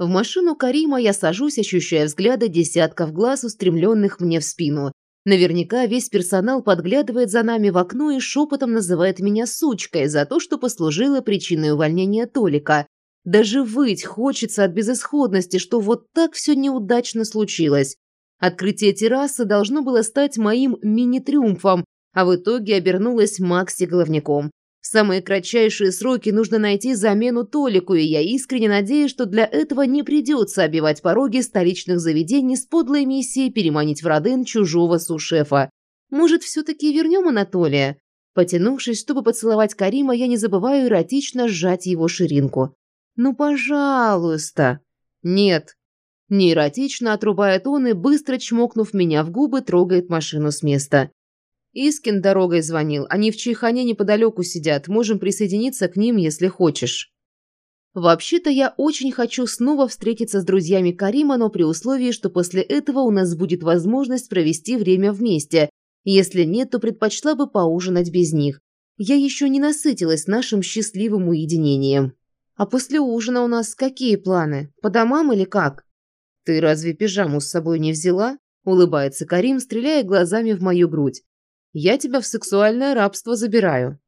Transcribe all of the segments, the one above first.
В машину Карима я сажусь, ощущая взгляды десятков глаз, устремленных мне в спину. Наверняка весь персонал подглядывает за нами в окно и шепотом называет меня сучкой за то, что послужило причиной увольнения Толика. Даже выть хочется от безысходности, что вот так все неудачно случилось. Открытие террасы должно было стать моим мини-триумфом, а в итоге обернулось Макси головняком. В самые кратчайшие сроки нужно найти замену Толику, и я искренне надеюсь, что для этого не придется обивать пороги столичных заведений с подлой миссией переманить в Роден чужого сушефа. Может, все-таки вернем Анатолия? Потянувшись, чтобы поцеловать Карима, я не забываю эротично сжать его ширинку. «Ну, пожалуйста!» «Нет!» Не эротично отрубает он и, быстро чмокнув меня в губы, трогает машину с места. Искин дорогой звонил. Они в Чайхане неподалеку сидят. Можем присоединиться к ним, если хочешь. Вообще-то я очень хочу снова встретиться с друзьями Карима, но при условии, что после этого у нас будет возможность провести время вместе. Если нет, то предпочла бы поужинать без них. Я еще не насытилась нашим счастливым уединением. А после ужина у нас какие планы? По домам или как? Ты разве пижаму с собой не взяла? Улыбается Карим, стреляя глазами в мою грудь. Я тебя в сексуальное рабство забираю.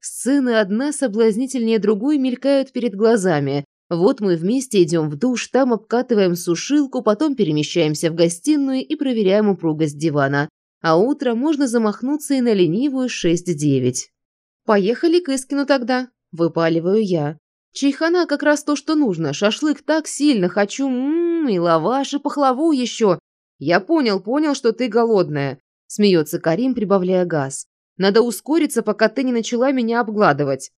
Сцены одна соблазнительнее другой мелькают перед глазами. Вот мы вместе идем в душ, там обкатываем сушилку, потом перемещаемся в гостиную и проверяем упругость дивана. А утром можно замахнуться и на ленивую 6-9. «Поехали к Искину тогда», – выпаливаю я. «Чайхана как раз то, что нужно. Шашлык так сильно хочу, ммм, и лаваш, и пахлаву еще. Я понял, понял, что ты голодная. Смеется Карим, прибавляя газ. Надо ускориться, пока ты не начала меня обгладывать.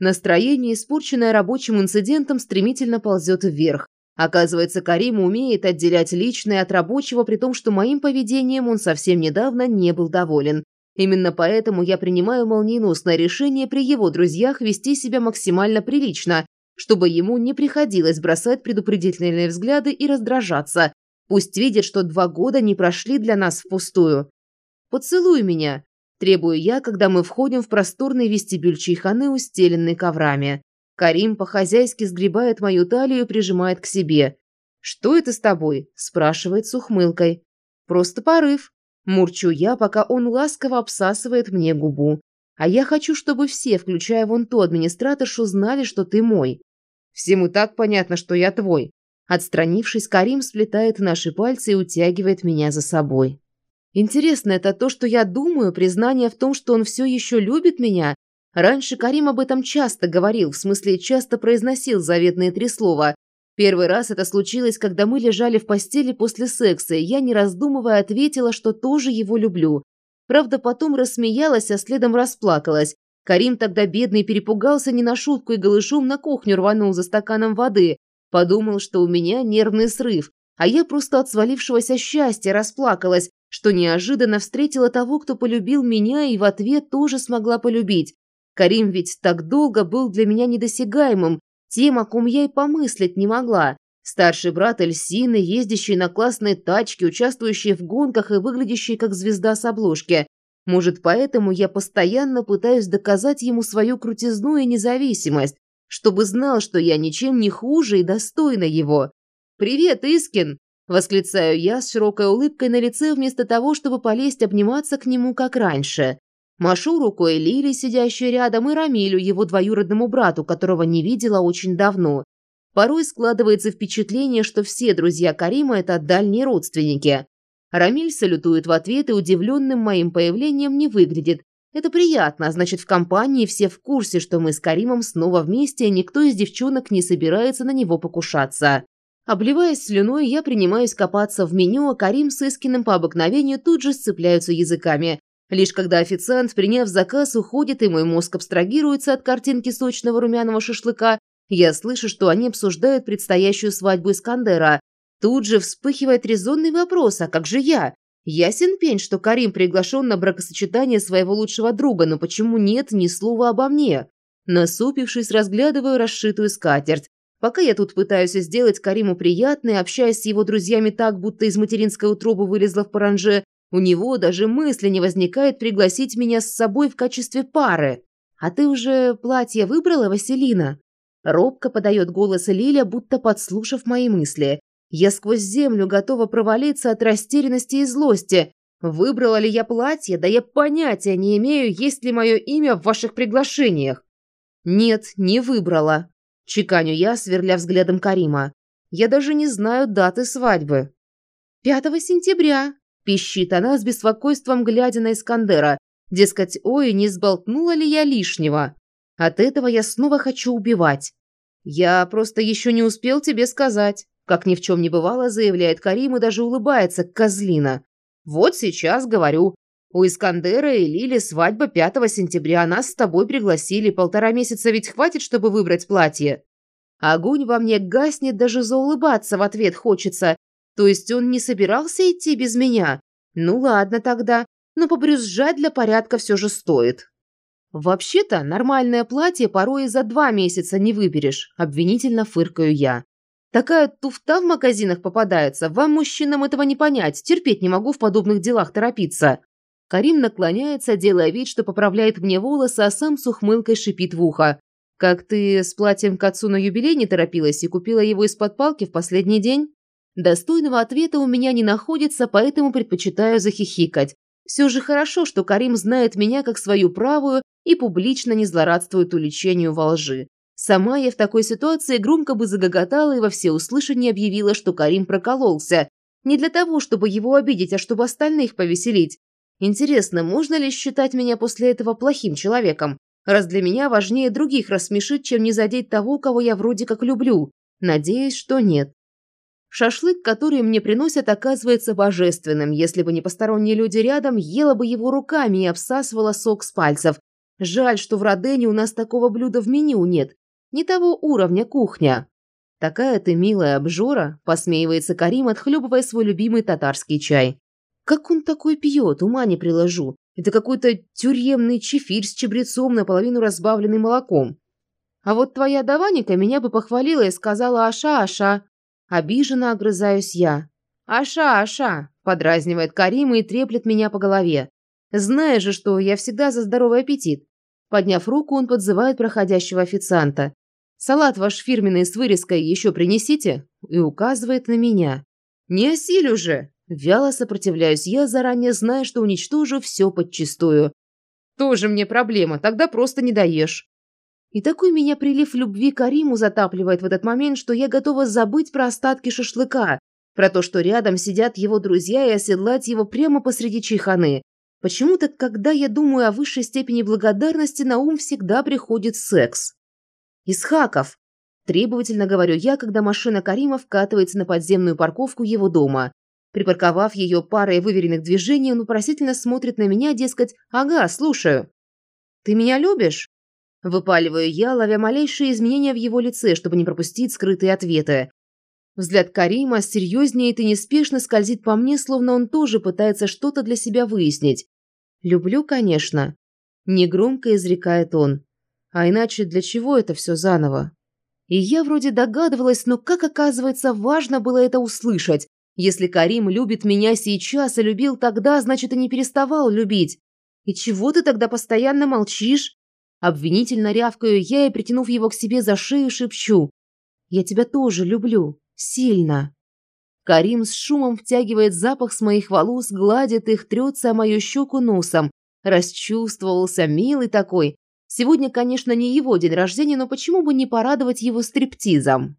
Настроение, испорченное рабочим инцидентом, стремительно ползет вверх. Оказывается, Карим умеет отделять личное от рабочего, при том, что моим поведением он совсем недавно не был доволен. Именно поэтому я принимаю молниеносное решение при его друзьях вести себя максимально прилично, чтобы ему не приходилось бросать предупредительные взгляды и раздражаться. Пусть видит, что два года не прошли для нас впустую. «Поцелуй меня!» – требую я, когда мы входим в просторный вестибюль чайханы, устеленный коврами. Карим по-хозяйски сгребает мою талию и прижимает к себе. «Что это с тобой?» – спрашивает с ухмылкой. «Просто порыв». Мурчу я, пока он ласково обсасывает мне губу. «А я хочу, чтобы все, включая вон ту администраторшу, знали, что ты мой. Всем и так понятно, что я твой». Отстранившись, Карим сплетает наши пальцы и утягивает меня за собой. Интересно, это то, что я думаю, признание в том, что он все еще любит меня? Раньше Карим об этом часто говорил, в смысле часто произносил заветные три слова. Первый раз это случилось, когда мы лежали в постели после секса, и я, не раздумывая, ответила, что тоже его люблю. Правда, потом рассмеялась, а следом расплакалась. Карим тогда бедный перепугался не на шутку и голышом на кухню рванул за стаканом воды. Подумал, что у меня нервный срыв. А я просто от свалившегося счастья расплакалась, что неожиданно встретила того, кто полюбил меня и в ответ тоже смогла полюбить. Карим ведь так долго был для меня недосягаемым, тем, о ком я и помыслить не могла. Старший брат Эльсины, ездящий на классной тачке, участвующий в гонках и выглядящий как звезда с обложки. Может, поэтому я постоянно пытаюсь доказать ему свою крутизну и независимость, чтобы знал, что я ничем не хуже и достойна его. «Привет, Искин!» Восклицаю я с широкой улыбкой на лице вместо того, чтобы полезть обниматься к нему, как раньше. Машу рукой Лили, сидящей рядом, и Рамилю, его двоюродному брату, которого не видела очень давно. Порой складывается впечатление, что все друзья Карима – это дальние родственники. Рамиль салютует в ответ и удивленным моим появлением не выглядит. Это приятно, значит, в компании все в курсе, что мы с Каримом снова вместе, и никто из девчонок не собирается на него покушаться. Обливаясь слюной, я принимаюсь копаться в меню, а Карим с Искиным по обыкновению тут же сцепляются языками. Лишь когда официант, приняв заказ, уходит и мой мозг абстрагируется от картинки сочного румяного шашлыка, я слышу, что они обсуждают предстоящую свадьбу Искандера. Тут же вспыхивает резонный вопрос, а как же я? Ясен пень, что Карим приглашен на бракосочетание своего лучшего друга, но почему нет ни слова обо мне? Насупившись, разглядываю расшитую скатерть. Пока я тут пытаюсь сделать Кариму приятное, общаясь с его друзьями так, будто из материнской утробы вылезла в паранже, у него даже мысли не возникает пригласить меня с собой в качестве пары. А ты уже платье выбрала, Василина? Робко подает голос Лиля, будто подслушав мои мысли. Я сквозь землю готова провалиться от растерянности и злости. Выбрала ли я платье? Да я понятия не имею, есть ли мое имя в ваших приглашениях. Нет, не выбрала. Чеканю я, сверля взглядом Карима. Я даже не знаю даты свадьбы. 5 сентября, пищит она с беспокойством, глядя на Искандера. Дескать, ой, не сболтнула ли я лишнего? От этого я снова хочу убивать. Я просто еще не успел тебе сказать. Как ни в чем не бывало, заявляет Карим и даже улыбается, козлина. Вот сейчас говорю. У Искандера и Лили свадьба 5 сентября. Нас с тобой пригласили. Полтора месяца ведь хватит, чтобы выбрать платье. Огонь во мне гаснет, даже заулыбаться в ответ хочется. То есть он не собирался идти без меня? Ну ладно тогда, но побрюзжать для порядка все же стоит. Вообще-то нормальное платье порой и за два месяца не выберешь, обвинительно фыркаю я. Такая туфта в магазинах попадается, вам, мужчинам, этого не понять, терпеть не могу в подобных делах торопиться. Карим наклоняется, делая вид, что поправляет мне волосы, а сам с ухмылкой шипит в ухо. «Как ты с платьем к отцу на юбилей не торопилась и купила его из-под палки в последний день?» Достойного ответа у меня не находится, поэтому предпочитаю захихикать. Все же хорошо, что Карим знает меня как свою правую и публично не злорадствует уличению во лжи. Сама я в такой ситуации громко бы загоготала и во всеуслышание объявила, что Карим прокололся. Не для того, чтобы его обидеть, а чтобы остальных повеселить. Интересно, можно ли считать меня после этого плохим человеком? Раз для меня важнее других рассмешить, чем не задеть того, кого я вроде как люблю. Надеюсь, что нет. Шашлык, который мне приносят, оказывается божественным. Если бы не посторонние люди рядом, ела бы его руками и обсасывала сок с пальцев. Жаль, что в Родене у нас такого блюда в меню нет. Не того уровня кухня. Такая ты милая обжора, посмеивается Карим, отхлебывая свой любимый татарский чай. Как он такой пьет, ума не приложу. Это какой-то тюремный чефирь с чебрецом, наполовину разбавленный молоком. А вот твоя даваника меня бы похвалила и сказала «Аша-аша». Обиженно огрызаюсь я. «Аша-аша», – подразнивает Карима и треплет меня по голове. Знаешь же, что я всегда за здоровый аппетит. Подняв руку, он подзывает проходящего официанта. Салат ваш фирменный с вырезкой еще принесите?» и указывает на меня. «Не осилю же!» Вяло сопротивляюсь я, заранее зная, что уничтожу все подчистую. «Тоже мне проблема, тогда просто не даешь». И такой меня прилив любви к Кариму затапливает в этот момент, что я готова забыть про остатки шашлыка, про то, что рядом сидят его друзья и оседлать его прямо посреди чайханы. Почему-то, когда я думаю о высшей степени благодарности, на ум всегда приходит секс. «Исхаков!» – требовательно говорю я, когда машина Карима вкатывается на подземную парковку его дома. Припарковав ее парой выверенных движений, он вопросительно смотрит на меня, дескать, «Ага, слушаю». «Ты меня любишь?» Выпаливаю я, ловя малейшие изменения в его лице, чтобы не пропустить скрытые ответы. Взгляд Карима серьезнее и неспешно скользит по мне, словно он тоже пытается что-то для себя выяснить. «Люблю, конечно», – негромко изрекает он. А иначе для чего это все заново? И я вроде догадывалась, но как оказывается, важно было это услышать. Если Карим любит меня сейчас и любил тогда, значит, и не переставал любить. И чего ты тогда постоянно молчишь? Обвинительно рявкаю я и, притянув его к себе за шею, шепчу. Я тебя тоже люблю. Сильно. Карим с шумом втягивает запах с моих волос, гладит их, трется о мою щеку носом. Расчувствовался, милый такой. Сегодня, конечно, не его день рождения, но почему бы не порадовать его стриптизом?